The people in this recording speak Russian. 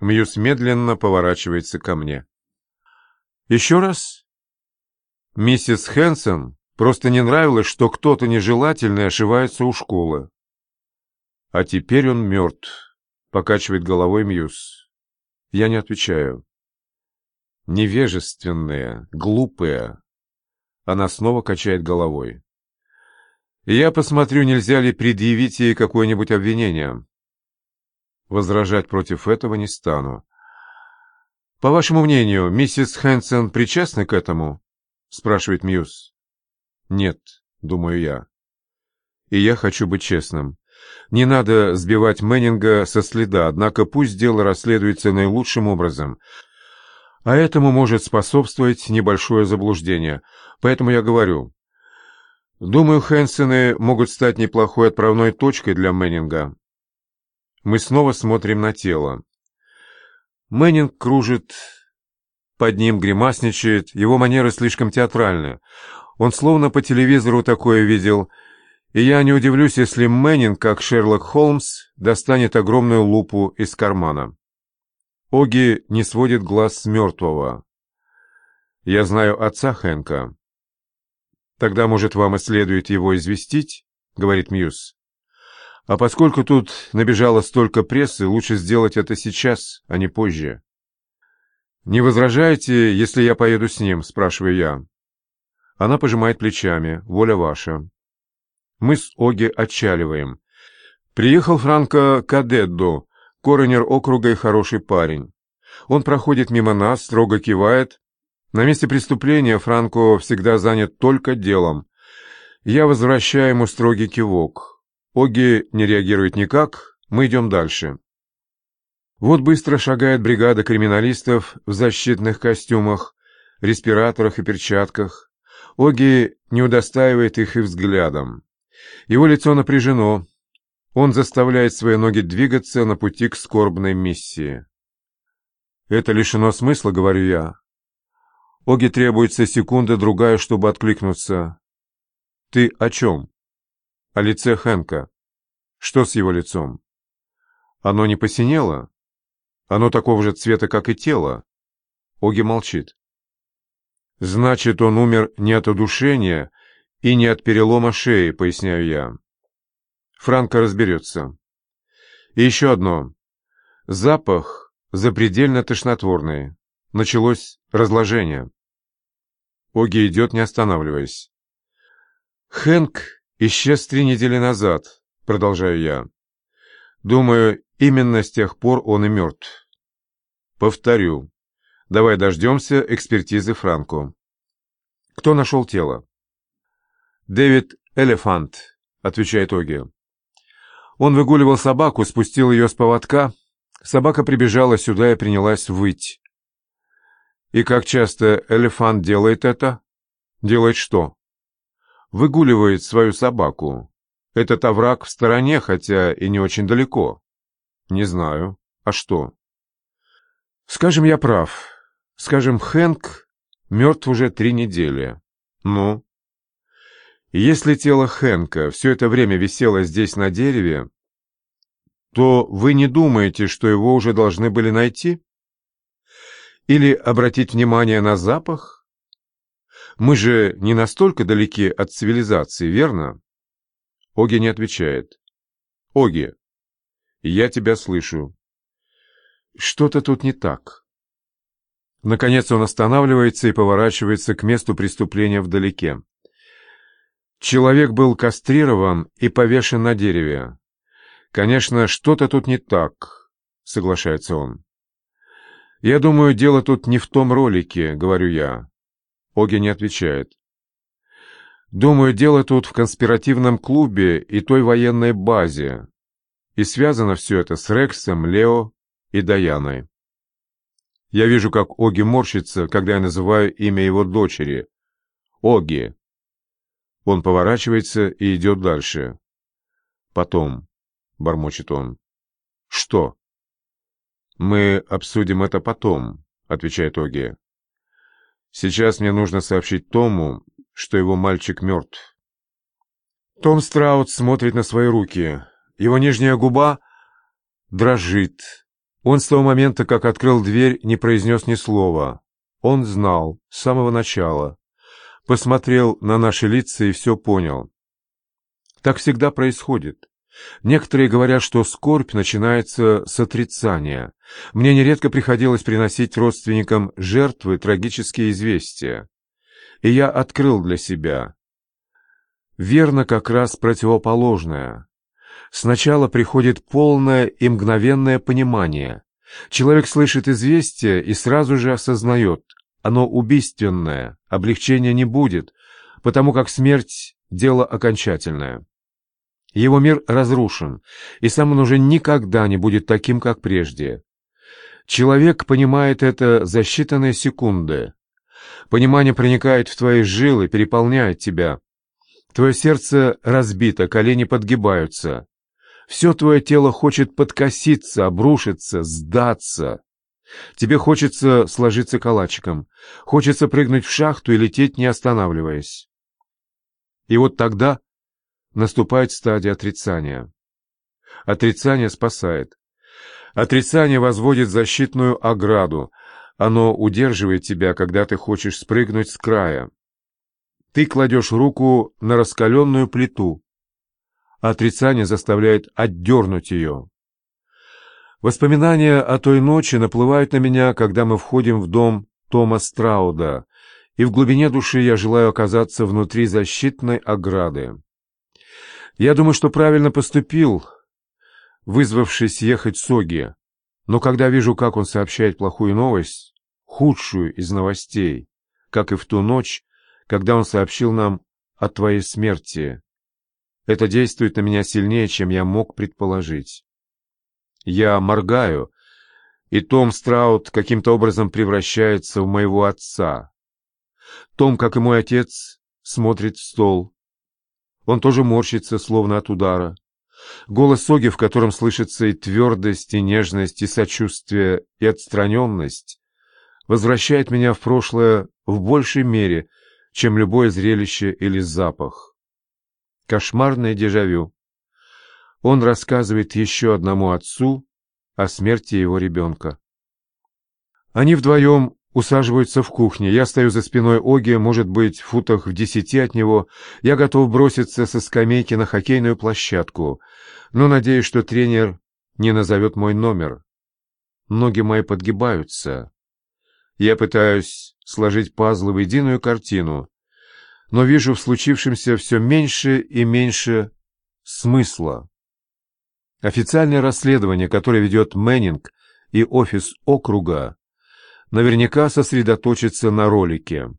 Мьюз медленно поворачивается ко мне. «Еще раз?» Миссис Хэнсон просто не нравилось, что кто-то нежелательный ошивается у школы. «А теперь он мертв», — покачивает головой Мьюз. Я не отвечаю. Невежественная, глупая. Она снова качает головой. Я посмотрю, нельзя ли предъявить ей какое-нибудь обвинение. Возражать против этого не стану. «По вашему мнению, миссис Хэнсон причастна к этому?» — спрашивает Мьюз. «Нет», — думаю я. И я хочу быть честным. Не надо сбивать Мэннинга со следа, однако пусть дело расследуется наилучшим образом. А этому может способствовать небольшое заблуждение. Поэтому я говорю. Думаю, Хэнсоны могут стать неплохой отправной точкой для Мэннинга. Мы снова смотрим на тело. Мэннинг кружит под ним, гримасничает, его манеры слишком театральны. Он словно по телевизору такое видел, и я не удивлюсь, если Мэннинг, как Шерлок Холмс, достанет огромную лупу из кармана. Оги не сводит глаз с мертвого. Я знаю отца Хэнка. Тогда, может, вам и следует его известить, — говорит Мьюз. А поскольку тут набежало столько прессы, лучше сделать это сейчас, а не позже. «Не возражаете, если я поеду с ним?» – спрашиваю я. Она пожимает плечами. «Воля ваша». Мы с Оги отчаливаем. Приехал Франко Кадеддо, коронер округа и хороший парень. Он проходит мимо нас, строго кивает. На месте преступления Франко всегда занят только делом. Я возвращаю ему строгий кивок. Оги не реагирует никак, мы идем дальше. Вот быстро шагает бригада криминалистов в защитных костюмах, респираторах и перчатках. Оги не удостаивает их и взглядом. Его лицо напряжено. Он заставляет свои ноги двигаться на пути к скорбной миссии. «Это лишено смысла», — говорю я. Оги требуется секунда-другая, чтобы откликнуться. «Ты о чем?» О лице Хэнка. Что с его лицом? Оно не посинело? Оно такого же цвета, как и тело? Оги молчит. Значит, он умер не от удушения и не от перелома шеи, поясняю я. Франко разберется. И еще одно. Запах запредельно тошнотворный. Началось разложение. Оги идет, не останавливаясь. Хэнк Исчез три недели назад, продолжаю я. Думаю, именно с тех пор он и мертв. Повторю. Давай дождемся экспертизы Франко. Кто нашел тело? Дэвид Элефант, отвечает Оги. Он выгуливал собаку, спустил ее с поводка. Собака прибежала сюда и принялась выть. И как часто Элефант делает это? Делает что? Выгуливает свою собаку. Этот овраг в стороне, хотя и не очень далеко. Не знаю. А что? Скажем, я прав. Скажем, Хэнк мертв уже три недели. Ну? Если тело Хэнка все это время висело здесь на дереве, то вы не думаете, что его уже должны были найти? Или обратить внимание на запах? Мы же не настолько далеки от цивилизации, верно? Оги не отвечает. Оги, я тебя слышу. Что-то тут не так. Наконец он останавливается и поворачивается к месту преступления вдалеке. Человек был кастрирован и повешен на дереве. Конечно, что-то тут не так, соглашается он. Я думаю, дело тут не в том ролике, говорю я. Оги не отвечает. Думаю, дело тут в конспиративном клубе и той военной базе. И связано все это с Рексом, Лео и Даяной. Я вижу, как Оги морщится, когда я называю имя его дочери. Оги. Он поворачивается и идет дальше. Потом, бормочет он. Что? Мы обсудим это потом, отвечает Оги. Сейчас мне нужно сообщить Тому, что его мальчик мертв. Том Страут смотрит на свои руки. Его нижняя губа дрожит. Он с того момента, как открыл дверь, не произнес ни слова. Он знал с самого начала. Посмотрел на наши лица и все понял. Так всегда происходит. Некоторые говорят, что скорбь начинается с отрицания. Мне нередко приходилось приносить родственникам жертвы трагические известия. И я открыл для себя. Верно как раз противоположное. Сначала приходит полное и мгновенное понимание. Человек слышит известие и сразу же осознает, оно убийственное, облегчения не будет, потому как смерть – дело окончательное. Его мир разрушен, и сам он уже никогда не будет таким, как прежде. Человек понимает это за считанные секунды. Понимание проникает в твои жилы, переполняет тебя. Твое сердце разбито, колени подгибаются. Все твое тело хочет подкоситься, обрушиться, сдаться. Тебе хочется сложиться калачиком, хочется прыгнуть в шахту и лететь, не останавливаясь. И вот тогда наступает стадия отрицания. Отрицание спасает. Отрицание возводит защитную ограду. Оно удерживает тебя, когда ты хочешь спрыгнуть с края. Ты кладешь руку на раскаленную плиту. Отрицание заставляет отдернуть ее. Воспоминания о той ночи наплывают на меня, когда мы входим в дом Тома Страуда, и в глубине души я желаю оказаться внутри защитной ограды. Я думаю, что правильно поступил, вызвавшись ехать с Оги, но когда вижу, как он сообщает плохую новость, худшую из новостей, как и в ту ночь, когда он сообщил нам о твоей смерти, это действует на меня сильнее, чем я мог предположить. Я моргаю, и Том Страут каким-то образом превращается в моего отца. Том, как и мой отец, смотрит в стол, он тоже морщится, словно от удара. Голос Соги, в котором слышится и твердость, и нежность, и сочувствие, и отстраненность, возвращает меня в прошлое в большей мере, чем любое зрелище или запах. Кошмарное дежавю. Он рассказывает еще одному отцу о смерти его ребенка. Они вдвоем усаживаются в кухне. Я стою за спиной Оги, может быть, в футах в десяти от него. Я готов броситься со скамейки на хоккейную площадку, но надеюсь, что тренер не назовет мой номер. Ноги мои подгибаются. Я пытаюсь сложить пазлы в единую картину, но вижу в случившемся все меньше и меньше смысла. Официальное расследование, которое ведет Мэннинг и офис округа, наверняка сосредоточится на ролике.